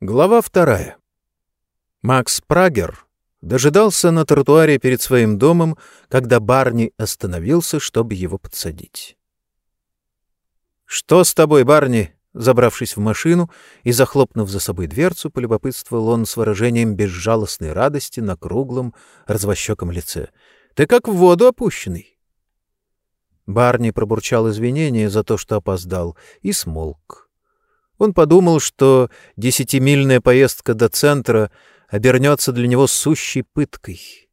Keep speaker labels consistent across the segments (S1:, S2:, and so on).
S1: Глава вторая. Макс Прагер дожидался на тротуаре перед своим домом, когда Барни остановился, чтобы его подсадить. «Что с тобой, Барни?» Забравшись в машину и захлопнув за собой дверцу, полюбопытствовал он с выражением безжалостной радости на круглом, развощеком лице. «Ты как в воду опущенный!» Барни пробурчал извинения за то, что опоздал, и смолк. Он подумал, что десятимильная поездка до центра обернется для него сущей пыткой.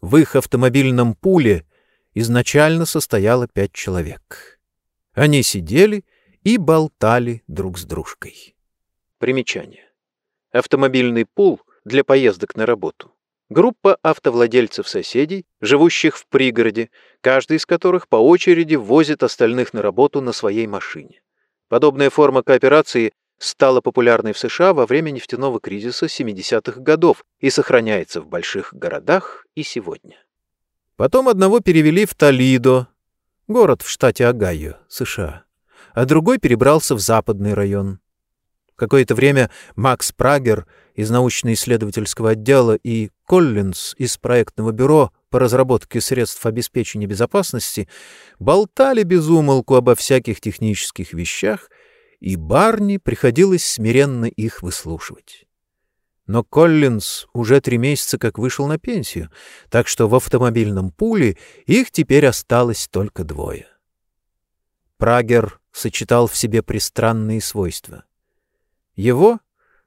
S1: В их автомобильном пуле изначально состояло пять человек. Они сидели и болтали друг с дружкой. Примечание. Автомобильный пул для поездок на работу. Группа автовладельцев-соседей, живущих в пригороде, каждый из которых по очереди возит остальных на работу на своей машине. Подобная форма кооперации стала популярной в США во время нефтяного кризиса 70-х годов и сохраняется в больших городах и сегодня. Потом одного перевели в Толидо, город в штате Огайо, США, а другой перебрался в западный район. Какое-то время Макс Прагер из научно-исследовательского отдела и Коллинз из проектного бюро по разработке средств обеспечения безопасности болтали без умолку обо всяких технических вещах, и Барни приходилось смиренно их выслушивать. Но Коллинз уже три месяца как вышел на пенсию, так что в автомобильном пуле их теперь осталось только двое. Прагер сочетал в себе пристранные свойства. Его,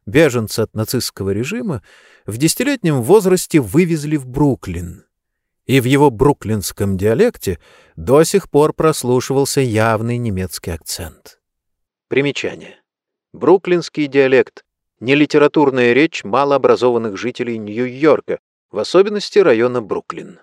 S1: беженца от нацистского режима, в десятилетнем возрасте вывезли в Бруклин. И в его бруклинском диалекте до сих пор прослушивался явный немецкий акцент. Примечание. Бруклинский диалект — нелитературная речь малообразованных жителей Нью-Йорка, в особенности района Бруклин.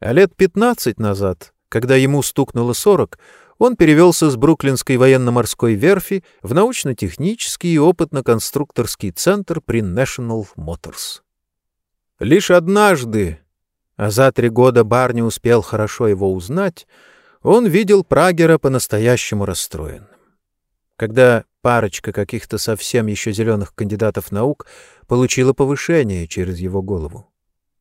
S1: А лет 15 назад, когда ему стукнуло 40, он перевелся с Бруклинской военно-морской верфи в научно-технический и опытно-конструкторский центр при National Motors. Лишь однажды, а за три года Барни успел хорошо его узнать, он видел Прагера по-настоящему расстроенным. Когда парочка каких-то совсем еще зеленых кандидатов наук получила повышение через его голову.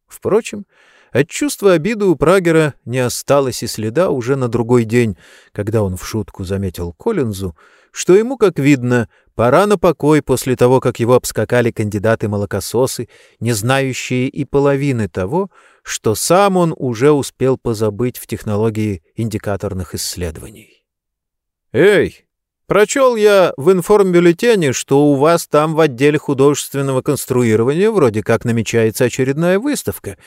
S1: Впрочем, от чувства обиды у Прагера не осталось и следа уже на другой день, когда он в шутку заметил Коллинзу, что ему, как видно, пора на покой после того, как его обскакали кандидаты-молокососы, не знающие и половины того, что сам он уже успел позабыть в технологии индикаторных исследований. «Эй, прочел я в информбюллетене, что у вас там в отделе художественного конструирования вроде как намечается очередная выставка».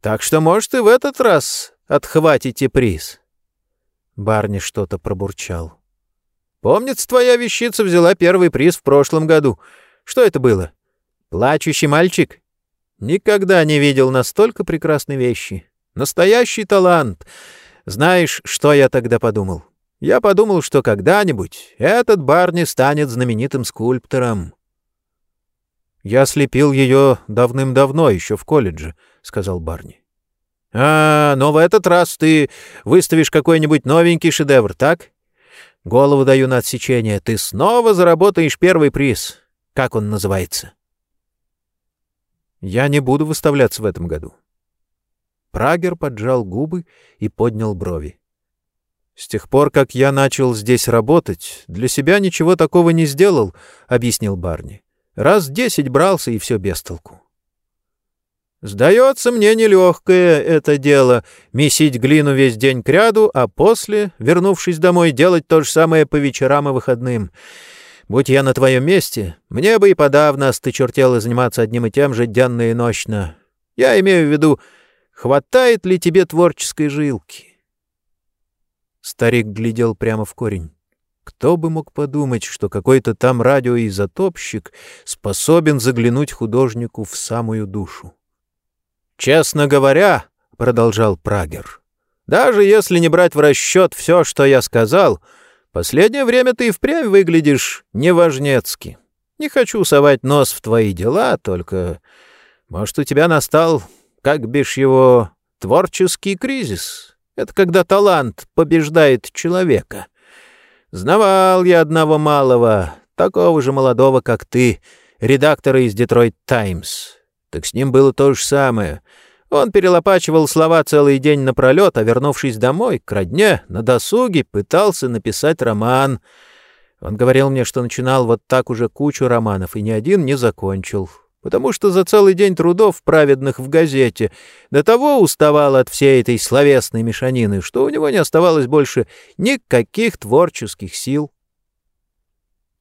S1: Так что, может, и в этот раз отхватите приз. Барни что-то пробурчал. Помнится, твоя вещица взяла первый приз в прошлом году. Что это было? Плачущий мальчик? Никогда не видел настолько прекрасной вещи. Настоящий талант. Знаешь, что я тогда подумал? Я подумал, что когда-нибудь этот Барни станет знаменитым скульптором. Я слепил ее давным-давно, еще в колледже, — сказал Барни. — А, но в этот раз ты выставишь какой-нибудь новенький шедевр, так? Голову даю на отсечение. Ты снова заработаешь первый приз. Как он называется? Я не буду выставляться в этом году. Прагер поджал губы и поднял брови. «С тех пор, как я начал здесь работать, для себя ничего такого не сделал», — объяснил Барни. Раз десять брался, и все без толку. Сдается мне нелегкое это дело — месить глину весь день кряду, а после, вернувшись домой, делать то же самое по вечерам и выходным. Будь я на твоем месте, мне бы и подавно остычертело заниматься одним и тем же денно и ночно. Я имею в виду, хватает ли тебе творческой жилки? Старик глядел прямо в корень. Кто бы мог подумать, что какой-то там радиоизотопщик способен заглянуть художнику в самую душу? «Честно говоря, — продолжал Прагер, — даже если не брать в расчет все, что я сказал, последнее время ты и впрямь выглядишь неважнецки. Не хочу совать нос в твои дела, только, может, у тебя настал, как бишь его, творческий кризис. Это когда талант побеждает человека». Знавал я одного малого, такого же молодого, как ты, редактора из «Детройт Таймс». Так с ним было то же самое. Он перелопачивал слова целый день напролет, а вернувшись домой, к родне, на досуге, пытался написать роман. Он говорил мне, что начинал вот так уже кучу романов, и ни один не закончил потому что за целый день трудов, праведных в газете, до того уставал от всей этой словесной мешанины, что у него не оставалось больше никаких творческих сил.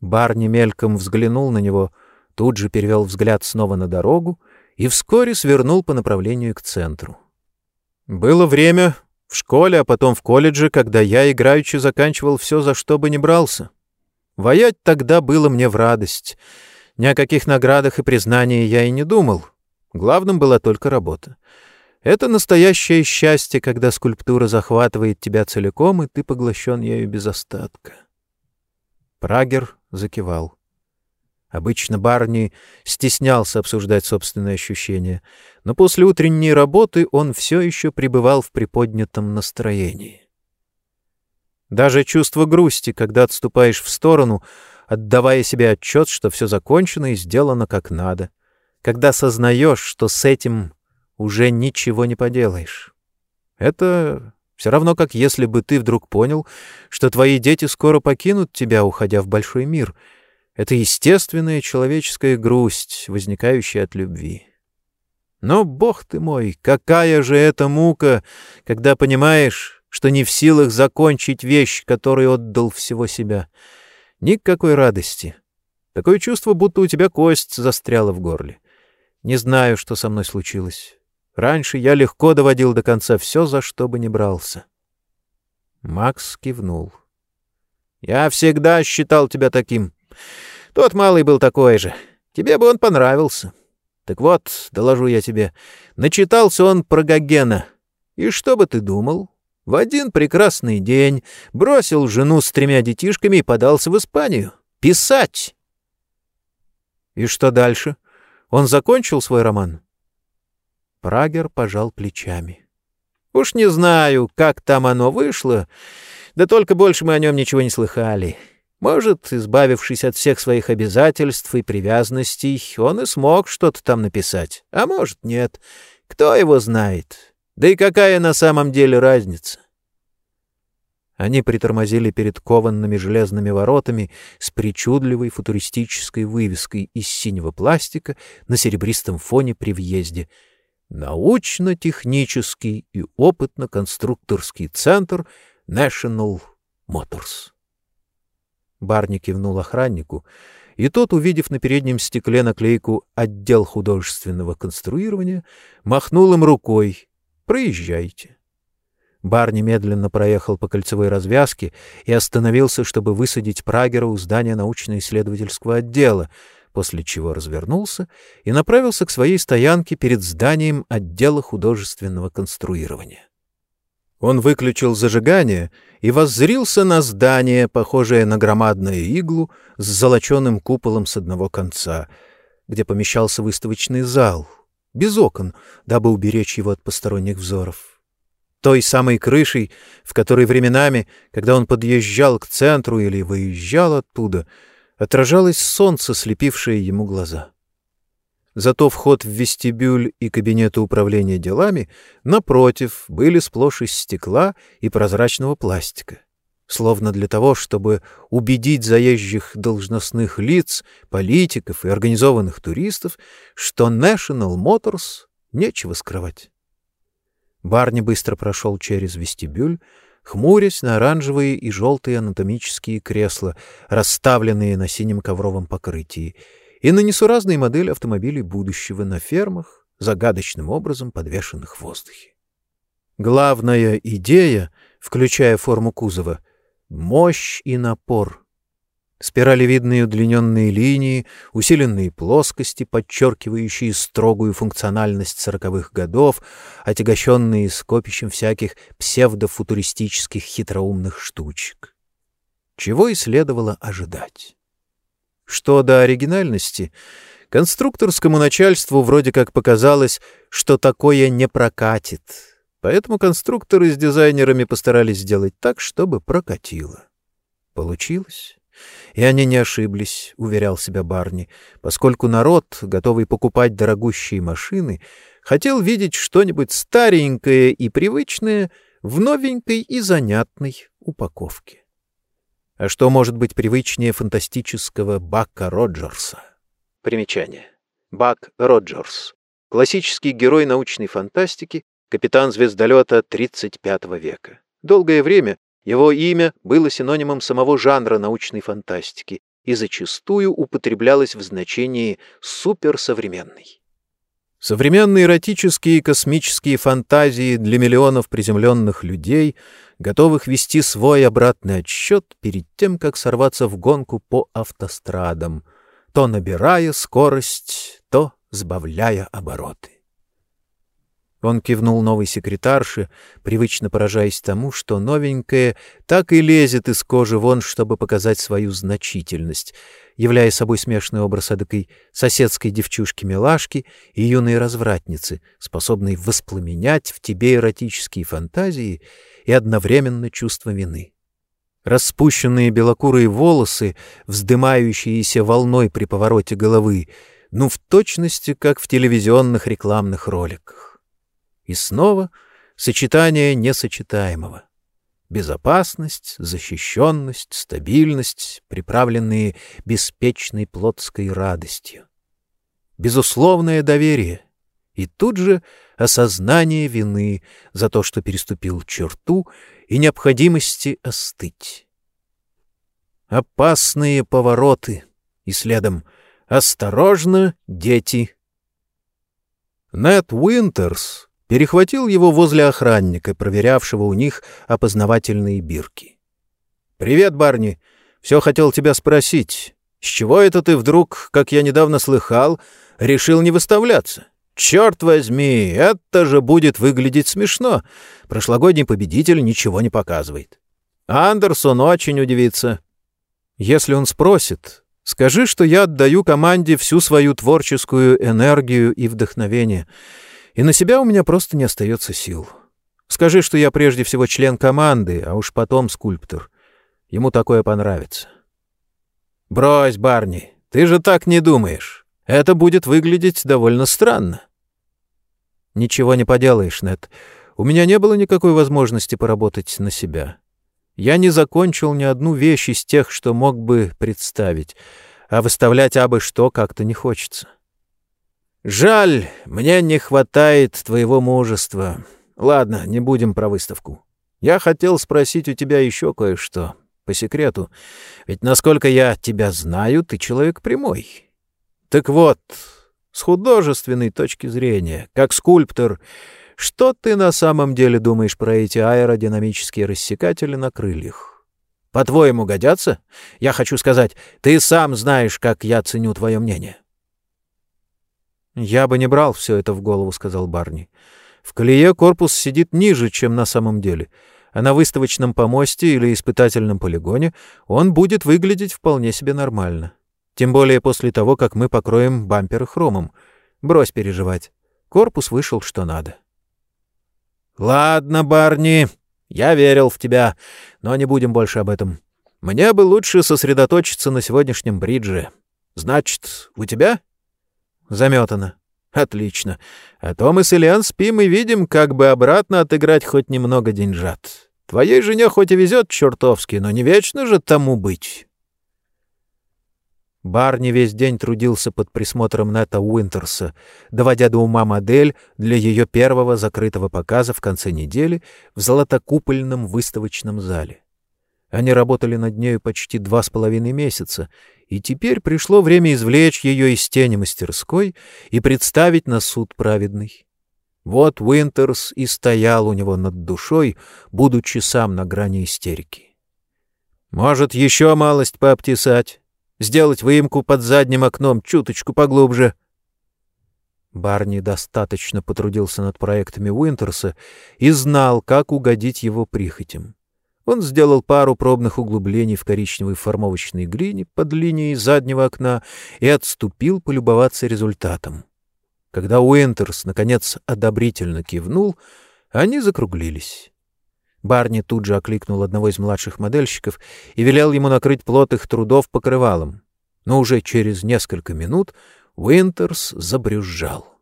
S1: Барни мельком взглянул на него, тут же перевел взгляд снова на дорогу и вскоре свернул по направлению к центру. Было время в школе, а потом в колледже, когда я играючи заканчивал все, за что бы ни брался. Воять тогда было мне в радость — ни о каких наградах и признании я и не думал. Главным была только работа. Это настоящее счастье, когда скульптура захватывает тебя целиком, и ты поглощен ею без остатка. Прагер закивал. Обычно Барни стеснялся обсуждать собственные ощущения, но после утренней работы он все еще пребывал в приподнятом настроении. Даже чувство грусти, когда отступаешь в сторону — отдавая себе отчет, что все закончено и сделано как надо, когда сознаешь, что с этим уже ничего не поделаешь. Это все равно, как если бы ты вдруг понял, что твои дети скоро покинут тебя, уходя в большой мир. Это естественная человеческая грусть, возникающая от любви. Но, бог ты мой, какая же это мука, когда понимаешь, что не в силах закончить вещь, которой отдал всего себя — Никакой радости. Такое чувство, будто у тебя кость застряла в горле. Не знаю, что со мной случилось. Раньше я легко доводил до конца все, за что бы ни брался. Макс кивнул. «Я всегда считал тебя таким. Тот малый был такой же. Тебе бы он понравился. Так вот, доложу я тебе, начитался он про Гогена. И что бы ты думал? В один прекрасный день бросил жену с тремя детишками и подался в Испанию. Писать! И что дальше? Он закончил свой роман? Прагер пожал плечами. Уж не знаю, как там оно вышло, да только больше мы о нем ничего не слыхали. Может, избавившись от всех своих обязательств и привязанностей, он и смог что-то там написать, а может, нет. Кто его знает? Да и какая на самом деле разница? Они притормозили перед кованными железными воротами с причудливой футуристической вывеской из синего пластика на серебристом фоне при въезде. Научно-технический и опытно-конструкторский центр National Motors. Барни кивнул охраннику, и тот, увидев на переднем стекле наклейку «Отдел художественного конструирования», махнул им рукой Проезжайте. Бар немедленно проехал по кольцевой развязке и остановился, чтобы высадить Прагера у здания научно-исследовательского отдела, после чего развернулся и направился к своей стоянке перед зданием отдела художественного конструирования. Он выключил зажигание и воззрился на здание, похожее на громадную иглу с золоченым куполом с одного конца, где помещался выставочный зал — без окон, дабы уберечь его от посторонних взоров. Той самой крышей, в которой временами, когда он подъезжал к центру или выезжал оттуда, отражалось солнце, слепившее ему глаза. Зато вход в вестибюль и кабинеты управления делами, напротив, были сплошь из стекла и прозрачного пластика словно для того, чтобы убедить заезжих должностных лиц, политиков и организованных туристов, что National Motors нечего скрывать. Барни быстро прошел через вестибюль, хмурясь на оранжевые и желтые анатомические кресла, расставленные на синем ковровом покрытии, и на несуразные модели автомобилей будущего на фермах, загадочным образом подвешенных в воздухе. Главная идея, включая форму кузова — Мощь и напор. Спиралевидные удлиненные линии, усиленные плоскости, подчеркивающие строгую функциональность сороковых годов, отягощенные скопищем всяких псевдофутуристических хитроумных штучек. Чего и следовало ожидать. Что до оригинальности, конструкторскому начальству вроде как показалось, что такое не прокатит — Поэтому конструкторы с дизайнерами постарались сделать так, чтобы прокатило. Получилось. И они не ошиблись, уверял себя Барни, поскольку народ, готовый покупать дорогущие машины, хотел видеть что-нибудь старенькое и привычное в новенькой и занятной упаковке. А что может быть привычнее фантастического Бака Роджерса? Примечание. Бак Роджерс. Классический герой научной фантастики, капитан звездолета 35 века. Долгое время его имя было синонимом самого жанра научной фантастики и зачастую употреблялось в значении «суперсовременный». Современные эротические и космические фантазии для миллионов приземленных людей, готовых вести свой обратный отсчет перед тем, как сорваться в гонку по автострадам, то набирая скорость, то сбавляя обороты. Он кивнул новой секретарше, привычно поражаясь тому, что новенькая так и лезет из кожи вон, чтобы показать свою значительность, являя собой смешный образ эдакой соседской девчушки-милашки и юной развратницы, способной воспламенять в тебе эротические фантазии и одновременно чувство вины. Распущенные белокурые волосы, вздымающиеся волной при повороте головы, ну, в точности, как в телевизионных рекламных роликах. И снова сочетание несочетаемого. Безопасность, защищенность, стабильность, приправленные беспечной плотской радостью. Безусловное доверие и тут же осознание вины за то, что переступил черту и необходимости остыть. Опасные повороты и следом «Осторожно, дети!» Нед Уинтерс перехватил его возле охранника, проверявшего у них опознавательные бирки. «Привет, Барни. Все хотел тебя спросить. С чего это ты вдруг, как я недавно слыхал, решил не выставляться? Черт возьми, это же будет выглядеть смешно. Прошлогодний победитель ничего не показывает. Андерсон очень удивится. Если он спросит, скажи, что я отдаю команде всю свою творческую энергию и вдохновение» и на себя у меня просто не остается сил. Скажи, что я прежде всего член команды, а уж потом скульптор. Ему такое понравится. Брось, Барни, ты же так не думаешь. Это будет выглядеть довольно странно. Ничего не поделаешь, Нет. У меня не было никакой возможности поработать на себя. Я не закончил ни одну вещь из тех, что мог бы представить, а выставлять абы что как-то не хочется. Жаль, мне не хватает твоего мужества. Ладно, не будем про выставку. Я хотел спросить у тебя еще кое-что, по секрету. Ведь, насколько я тебя знаю, ты человек прямой. Так вот, с художественной точки зрения, как скульптор, что ты на самом деле думаешь про эти аэродинамические рассекатели на крыльях? По-твоему, годятся? Я хочу сказать, ты сам знаешь, как я ценю твое мнение. «Я бы не брал все это в голову», — сказал Барни. «В колее корпус сидит ниже, чем на самом деле, а на выставочном помосте или испытательном полигоне он будет выглядеть вполне себе нормально. Тем более после того, как мы покроем бамперы хромом. Брось переживать. Корпус вышел что надо». «Ладно, Барни, я верил в тебя, но не будем больше об этом. Мне бы лучше сосредоточиться на сегодняшнем бридже. Значит, у тебя Заметано. Отлично. А то мы с Ильян спим и видим, как бы обратно отыграть хоть немного деньжат. Твоей жене хоть и везет чертовски, но не вечно же тому быть. Барни весь день трудился под присмотром Нета Уинтерса, доводя до ума модель для ее первого закрытого показа в конце недели в золотокупольном выставочном зале. Они работали над нею почти два с половиной месяца, и теперь пришло время извлечь ее из тени мастерской и представить на суд праведный. Вот Уинтерс и стоял у него над душой, будучи сам на грани истерики. «Может, еще малость пообтесать? Сделать выемку под задним окном чуточку поглубже?» Барни достаточно потрудился над проектами Уинтерса и знал, как угодить его прихотям. Он сделал пару пробных углублений в коричневой формовочной глине под линией заднего окна и отступил полюбоваться результатом. Когда Уинтерс, наконец, одобрительно кивнул, они закруглились. Барни тут же окликнул одного из младших модельщиков и велел ему накрыть плод их трудов покрывалом. Но уже через несколько минут Уинтерс забрюзжал.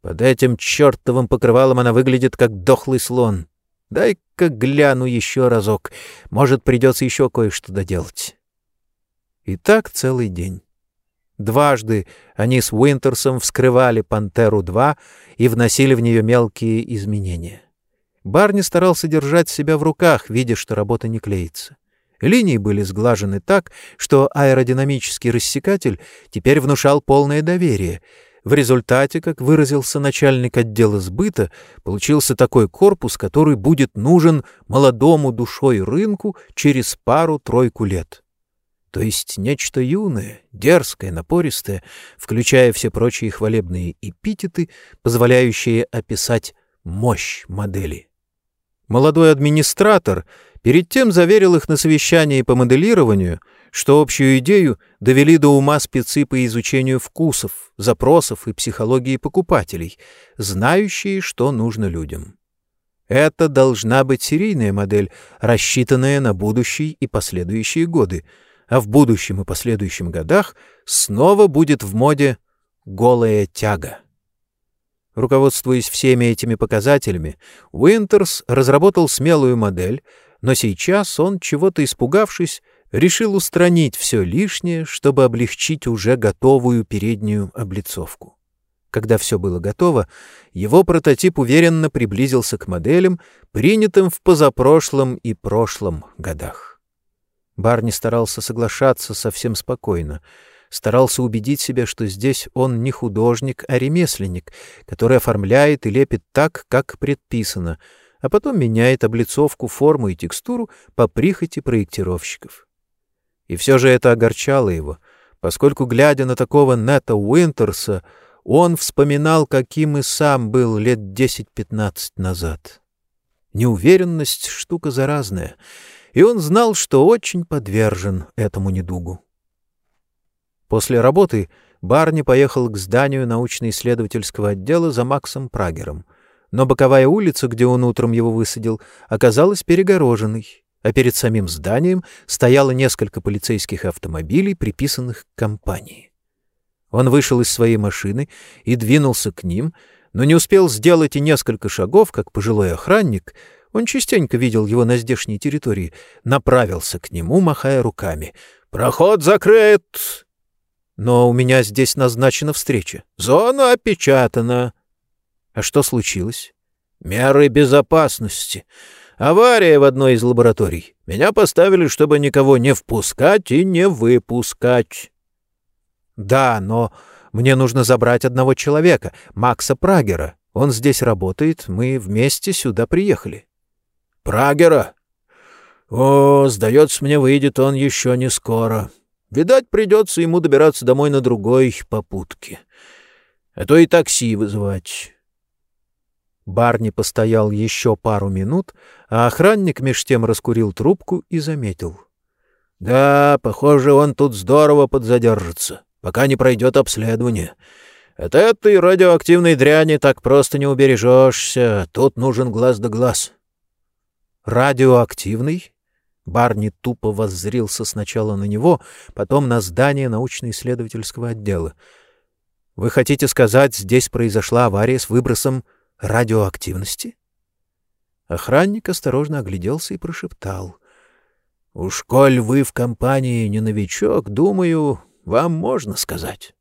S1: Под этим чертовым покрывалом она выглядит как дохлый слон. Дай-ка гляну еще разок. Может, придется еще кое-что доделать. И так целый день. Дважды они с Уинтерсом вскрывали «Пантеру-2» и вносили в нее мелкие изменения. Барни старался держать себя в руках, видя, что работа не клеится. Линии были сглажены так, что аэродинамический рассекатель теперь внушал полное доверие. В результате, как выразился начальник отдела сбыта, получился такой корпус, который будет нужен молодому душой рынку через пару-тройку лет. То есть нечто юное, дерзкое, напористое, включая все прочие хвалебные эпитеты, позволяющие описать мощь модели. Молодой администратор перед тем заверил их на совещании по моделированию, что общую идею довели до ума спецы по изучению вкусов, запросов и психологии покупателей, знающие, что нужно людям. Это должна быть серийная модель, рассчитанная на будущий и последующие годы, а в будущем и последующем годах снова будет в моде голая тяга. Руководствуясь всеми этими показателями, Уинтерс разработал смелую модель, но сейчас он, чего-то испугавшись, решил устранить все лишнее, чтобы облегчить уже готовую переднюю облицовку. Когда все было готово, его прототип уверенно приблизился к моделям, принятым в позапрошлом и прошлом годах. Барни старался соглашаться совсем спокойно — старался убедить себя, что здесь он не художник, а ремесленник, который оформляет и лепит так, как предписано, а потом меняет облицовку, форму и текстуру по прихоти проектировщиков. И все же это огорчало его, поскольку, глядя на такого Нета Уинтерса, он вспоминал, каким и сам был лет 10-15 назад. Неуверенность — штука заразная, и он знал, что очень подвержен этому недугу. После работы Барни поехал к зданию научно-исследовательского отдела за Максом Прагером. Но боковая улица, где он утром его высадил, оказалась перегороженной, а перед самим зданием стояло несколько полицейских автомобилей, приписанных к компании. Он вышел из своей машины и двинулся к ним, но не успел сделать и несколько шагов, как пожилой охранник — он частенько видел его на здешней территории, направился к нему, махая руками. «Проход закрыт! Но у меня здесь назначена встреча. Зона опечатана. А что случилось? Меры безопасности. Авария в одной из лабораторий. Меня поставили, чтобы никого не впускать и не выпускать. Да, но мне нужно забрать одного человека, Макса Прагера. Он здесь работает, мы вместе сюда приехали. Прагера? О, сдается мне, выйдет он еще не скоро. Видать, придется ему добираться домой на другой попутке. А то и такси вызывать. Барни постоял еще пару минут, а охранник меж тем раскурил трубку и заметил. — Да, похоже, он тут здорово подзадержится, пока не пройдет обследование. От этой радиоактивной дряни так просто не убережешься, тут нужен глаз да глаз. — Радиоактивный? Барни тупо воззрился сначала на него, потом на здание научно-исследовательского отдела. «Вы хотите сказать, здесь произошла авария с выбросом радиоактивности?» Охранник осторожно огляделся и прошептал. «Уж коль вы в компании не новичок, думаю, вам можно сказать.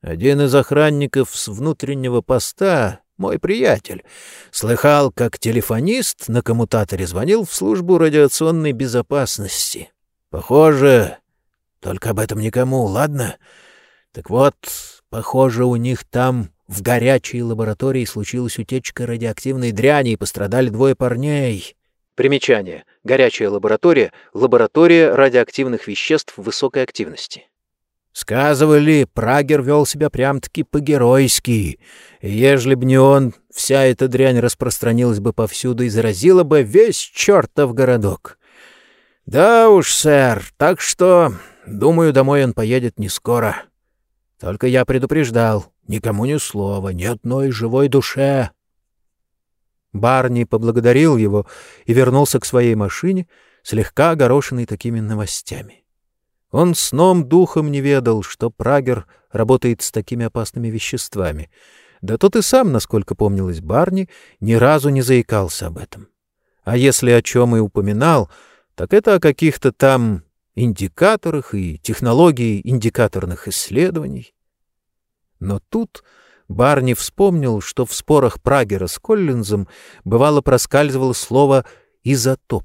S1: Один из охранников с внутреннего поста мой приятель. Слыхал, как телефонист на коммутаторе звонил в службу радиационной безопасности. Похоже, только об этом никому, ладно? Так вот, похоже, у них там в горячей лаборатории случилась утечка радиоактивной дряни и пострадали двое парней. Примечание. Горячая лаборатория — лаборатория радиоактивных веществ высокой активности. Сказывали, Прагер вел себя прям-таки по-геройски. Ежели б не он, вся эта дрянь распространилась бы повсюду и заразила бы весь чертов городок. Да уж, сэр, так что, думаю, домой он поедет не скоро. Только я предупреждал, никому ни слова, ни одной живой душе. Барни поблагодарил его и вернулся к своей машине, слегка огорошенный такими новостями. Он сном духом не ведал, что Прагер работает с такими опасными веществами. Да тот и сам, насколько помнилось Барни, ни разу не заикался об этом. А если о чем и упоминал, так это о каких-то там индикаторах и технологии индикаторных исследований. Но тут Барни вспомнил, что в спорах Прагера с Коллинзом бывало проскальзывало слово «изотоп».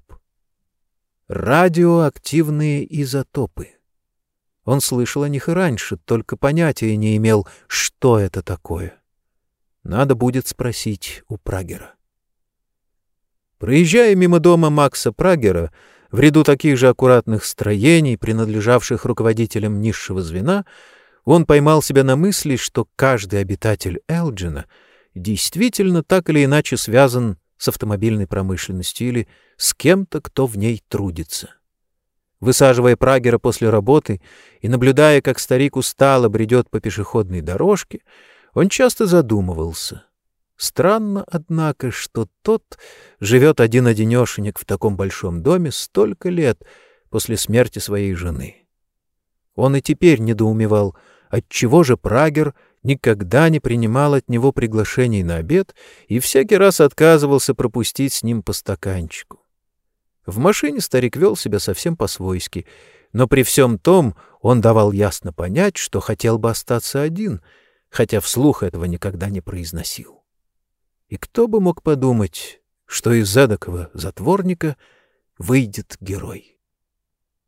S1: Радиоактивные изотопы. Он слышал о них и раньше, только понятия не имел, что это такое. Надо будет спросить у Прагера. Проезжая мимо дома Макса Прагера, в ряду таких же аккуратных строений, принадлежавших руководителям низшего звена, он поймал себя на мысли, что каждый обитатель Элджина действительно так или иначе связан с автомобильной промышленностью или с кем-то, кто в ней трудится. Высаживая Прагера после работы и наблюдая, как старик устало бредет по пешеходной дорожке, он часто задумывался. Странно, однако, что тот живет один-одинешенек в таком большом доме столько лет после смерти своей жены. Он и теперь недоумевал, отчего же Прагер никогда не принимал от него приглашений на обед и всякий раз отказывался пропустить с ним по стаканчику. В машине старик вел себя совсем по-свойски, но при всем том он давал ясно понять, что хотел бы остаться один, хотя вслух этого никогда не произносил. И кто бы мог подумать, что из эдакого затворника выйдет герой?